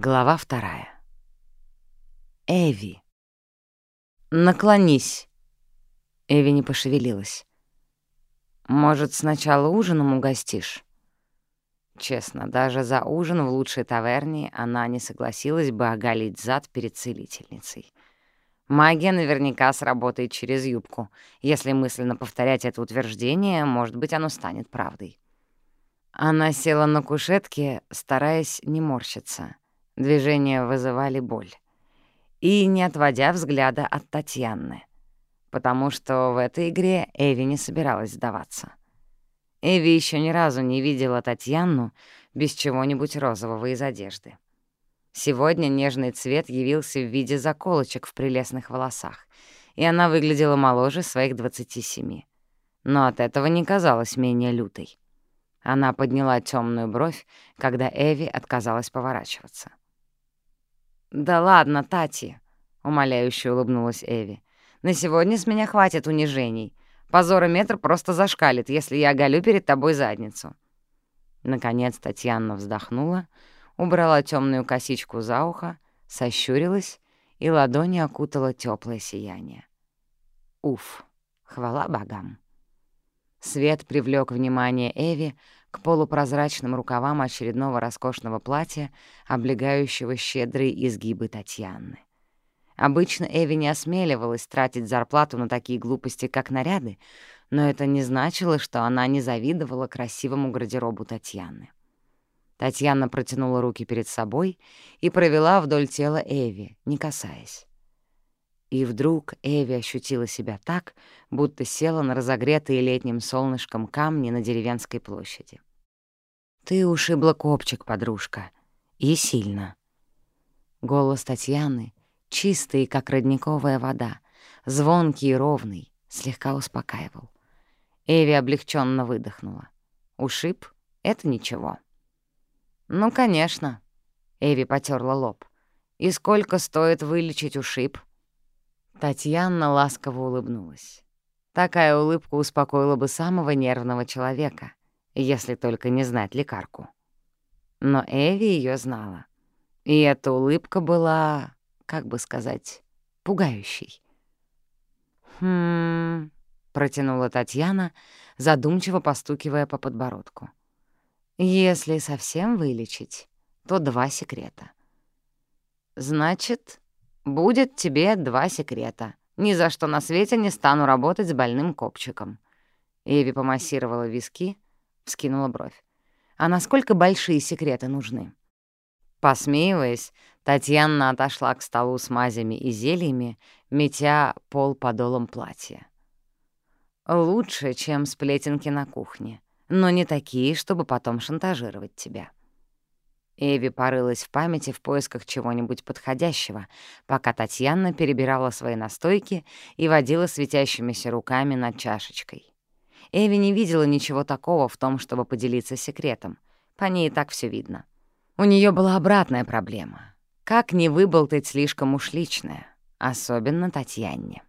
Глава вторая. Эви. «Наклонись!» Эви не пошевелилась. «Может, сначала ужином угостишь?» Честно, даже за ужин в лучшей таверне она не согласилась бы оголить зад перед целительницей. Магия наверняка сработает через юбку. Если мысленно повторять это утверждение, может быть, оно станет правдой. Она села на кушетке, стараясь не морщиться — Движения вызывали боль. И не отводя взгляда от Татьяны, потому что в этой игре Эви не собиралась сдаваться. Эви еще ни разу не видела Татьяну без чего-нибудь розового из одежды. Сегодня нежный цвет явился в виде заколочек в прелестных волосах, и она выглядела моложе своих 27. Но от этого не казалась менее лютой. Она подняла темную бровь, когда Эви отказалась поворачиваться. «Да ладно, Тати», — умоляюще улыбнулась Эви. «На сегодня с меня хватит унижений. Позорометр просто зашкалит, если я оголю перед тобой задницу». Наконец Татьяна вздохнула, убрала темную косичку за ухо, сощурилась, и ладони окутала теплое сияние. Уф, хвала богам. Свет привлек внимание Эви, к полупрозрачным рукавам очередного роскошного платья, облегающего щедрые изгибы Татьяны. Обычно Эви не осмеливалась тратить зарплату на такие глупости, как наряды, но это не значило, что она не завидовала красивому гардеробу Татьяны. Татьяна протянула руки перед собой и провела вдоль тела Эви, не касаясь. И вдруг Эви ощутила себя так, будто села на разогретые летним солнышком камни на деревенской площади. «Ты ушибла копчик, подружка. И сильно». Голос Татьяны, чистый, как родниковая вода, звонкий и ровный, слегка успокаивал. Эви облегченно выдохнула. «Ушиб? Это ничего». «Ну, конечно», — Эви потерла лоб. «И сколько стоит вылечить ушиб?» Татьяна ласково улыбнулась. Такая улыбка успокоила бы самого нервного человека, если только не знать лекарку. Но Эви ее знала. И эта улыбка была, как бы сказать, пугающей. «Хм...» — протянула Татьяна, задумчиво постукивая по подбородку. «Если совсем вылечить, то два секрета. Значит, Будет тебе два секрета. Ни за что на свете не стану работать с больным копчиком». Эви помассировала виски, вскинула бровь. «А насколько большие секреты нужны?» Посмеиваясь, Татьяна отошла к столу с мазями и зельями, метя пол подолом платья. «Лучше, чем сплетенки на кухне, но не такие, чтобы потом шантажировать тебя». Эви порылась в памяти в поисках чего-нибудь подходящего, пока Татьяна перебирала свои настойки и водила светящимися руками над чашечкой. Эви не видела ничего такого в том, чтобы поделиться секретом. По ней и так все видно. У нее была обратная проблема. Как не выболтать слишком уж личное, особенно Татьяне.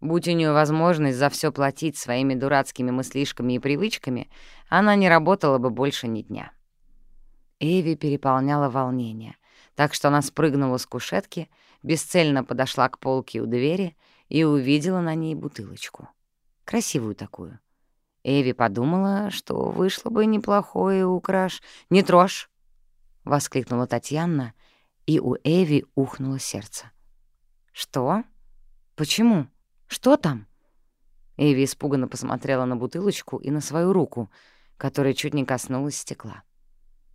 Будь у нее возможность за все платить своими дурацкими мыслишками и привычками, она не работала бы больше ни дня. Эви переполняло волнение, так что она спрыгнула с кушетки, бесцельно подошла к полке у двери и увидела на ней бутылочку. Красивую такую. Эви подумала, что вышло бы неплохое украш. «Не трожь!» — воскликнула Татьяна, и у Эви ухнуло сердце. «Что? Почему? Что там?» Эви испуганно посмотрела на бутылочку и на свою руку, которая чуть не коснулась стекла.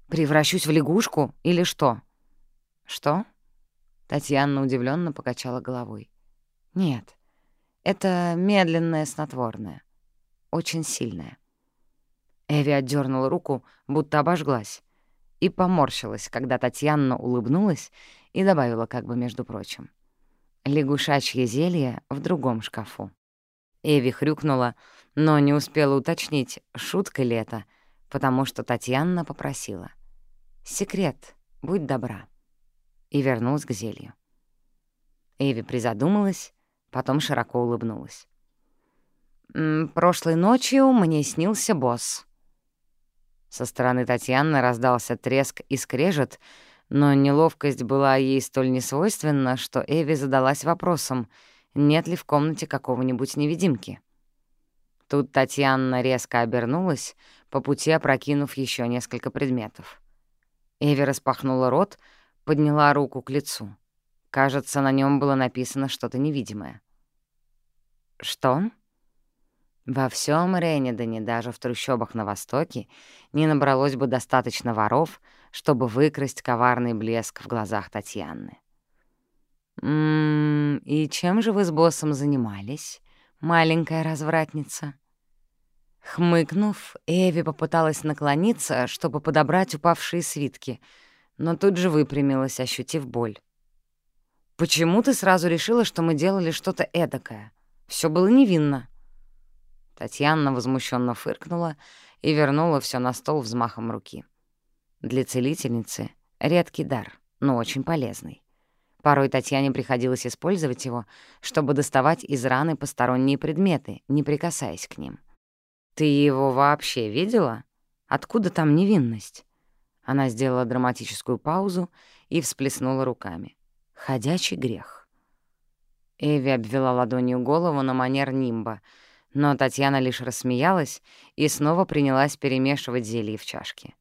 Превращусь в лягушку или что? Что? Татьяна удивленно покачала головой. Нет, это медленное снотворное. Очень сильное. Эви отдернула руку, будто обожглась, и поморщилась, когда Татьяна улыбнулась и добавила как бы между прочим. Лягушачье зелье в другом шкафу. Эви хрюкнула, но не успела уточнить, шутка ли это, потому что Татьяна попросила. «Секрет, будь добра», и вернулась к зелью. Эви призадумалась, потом широко улыбнулась. «Прошлой ночью мне снился босс». Со стороны Татьяны раздался треск и скрежет, Но неловкость была ей столь несвойственна, что Эви задалась вопросом, нет ли в комнате какого-нибудь невидимки. Тут Татьяна резко обернулась, по пути опрокинув еще несколько предметов. Эви распахнула рот, подняла руку к лицу. Кажется, на нем было написано что-то невидимое. «Что?» Во всем Ренедоне, даже в трущобах на Востоке, не набралось бы достаточно воров, чтобы выкрасть коварный блеск в глазах Татьяны. «М -м, «И чем же вы с боссом занимались, маленькая развратница?» Хмыкнув, Эви попыталась наклониться, чтобы подобрать упавшие свитки, но тут же выпрямилась, ощутив боль. «Почему ты сразу решила, что мы делали что-то эдакое? Все было невинно». Татьяна возмущенно фыркнула и вернула все на стол взмахом руки. Для целительницы — редкий дар, но очень полезный. Порой Татьяне приходилось использовать его, чтобы доставать из раны посторонние предметы, не прикасаясь к ним. «Ты его вообще видела? Откуда там невинность?» Она сделала драматическую паузу и всплеснула руками. «Ходячий грех». Эви обвела ладонью голову на манер нимба — но Татьяна лишь рассмеялась и снова принялась перемешивать зелье в чашке.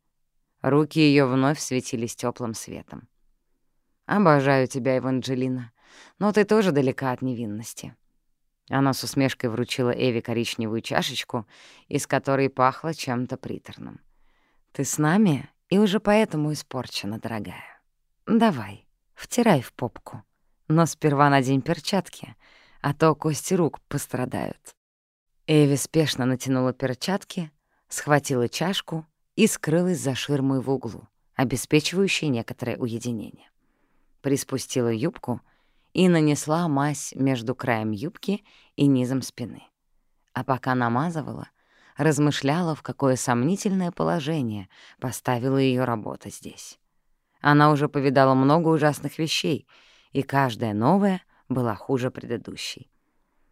Руки ее вновь светились теплым светом. «Обожаю тебя, Эванджелина, но ты тоже далека от невинности». Она с усмешкой вручила Эви коричневую чашечку, из которой пахло чем-то приторным. «Ты с нами и уже поэтому испорчена, дорогая. Давай, втирай в попку, но сперва надень перчатки, а то кости рук пострадают». Эви спешно натянула перчатки, схватила чашку и скрылась за ширмой в углу, обеспечивающей некоторое уединение. Приспустила юбку и нанесла мазь между краем юбки и низом спины. А пока намазывала, размышляла, в какое сомнительное положение поставила ее работа здесь. Она уже повидала много ужасных вещей, и каждая новая была хуже предыдущей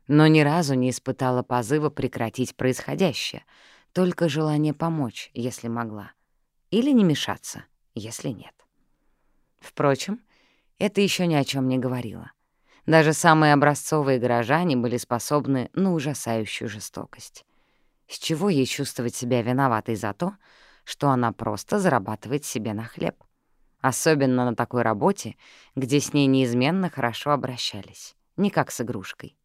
но ни разу не испытала позыва прекратить происходящее, только желание помочь, если могла, или не мешаться, если нет. Впрочем, это еще ни о чем не говорило. Даже самые образцовые горожане были способны на ужасающую жестокость. С чего ей чувствовать себя виноватой за то, что она просто зарабатывает себе на хлеб? Особенно на такой работе, где с ней неизменно хорошо обращались, не как с игрушкой.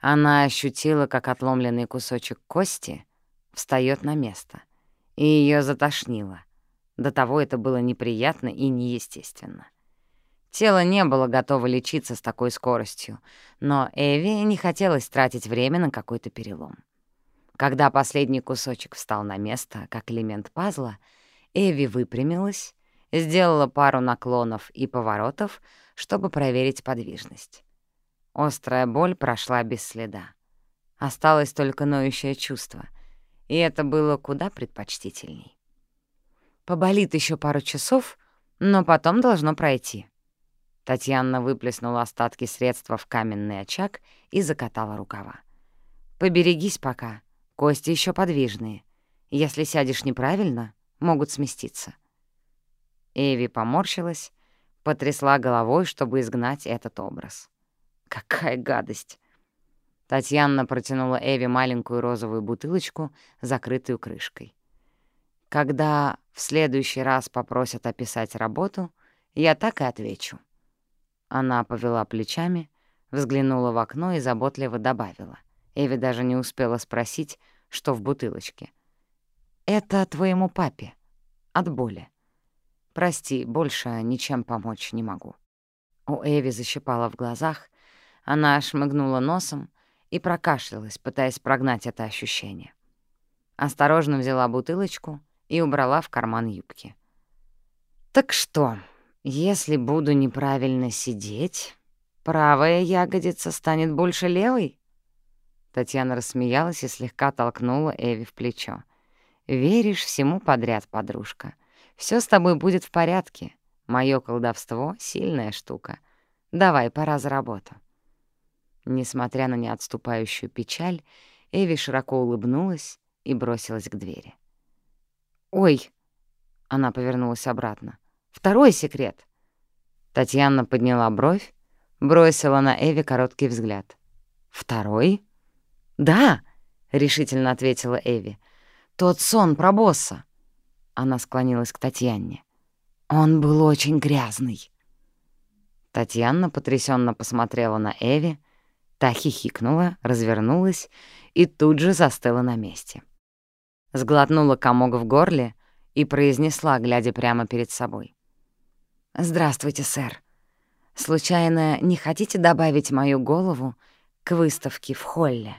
Она ощутила, как отломленный кусочек кости встает на место, и ее затошнило. До того это было неприятно и неестественно. Тело не было готово лечиться с такой скоростью, но Эви не хотелось тратить время на какой-то перелом. Когда последний кусочек встал на место, как элемент пазла, Эви выпрямилась, сделала пару наклонов и поворотов, чтобы проверить подвижность. Острая боль прошла без следа. Осталось только ноющее чувство, и это было куда предпочтительней. Поболит еще пару часов, но потом должно пройти. Татьяна выплеснула остатки средства в каменный очаг и закатала рукава. «Поберегись пока, кости еще подвижные. Если сядешь неправильно, могут сместиться». Эви поморщилась, потрясла головой, чтобы изгнать этот образ. Какая гадость! Татьяна протянула Эви маленькую розовую бутылочку, закрытую крышкой. Когда в следующий раз попросят описать работу, я так и отвечу. Она повела плечами, взглянула в окно и заботливо добавила. Эви даже не успела спросить, что в бутылочке. «Это твоему папе. От боли. Прости, больше ничем помочь не могу». У Эви защипала в глазах, она шмыгнула носом и прокашлялась, пытаясь прогнать это ощущение. Осторожно взяла бутылочку и убрала в карман юбки. «Так что, если буду неправильно сидеть, правая ягодица станет больше левой?» Татьяна рассмеялась и слегка толкнула Эви в плечо. «Веришь всему подряд, подружка. Все с тобой будет в порядке. Моё колдовство — сильная штука. Давай, пора за работу». Несмотря на неотступающую печаль, Эви широко улыбнулась и бросилась к двери. «Ой!» — она повернулась обратно. Второй секрет». Татьяна подняла бровь, бросила на Эви короткий взгляд. «Второй?» «Да», — решительно ответила Эви. «Тот сон про босса». Она склонилась к Татьяне. «Он был очень грязный». Татьяна потрясенно посмотрела на Эви, та хихикнула, развернулась и тут же застыла на месте. Сглотнула комок в горле и произнесла, глядя прямо перед собой. «Здравствуйте, сэр. Случайно не хотите добавить мою голову к выставке в холле?»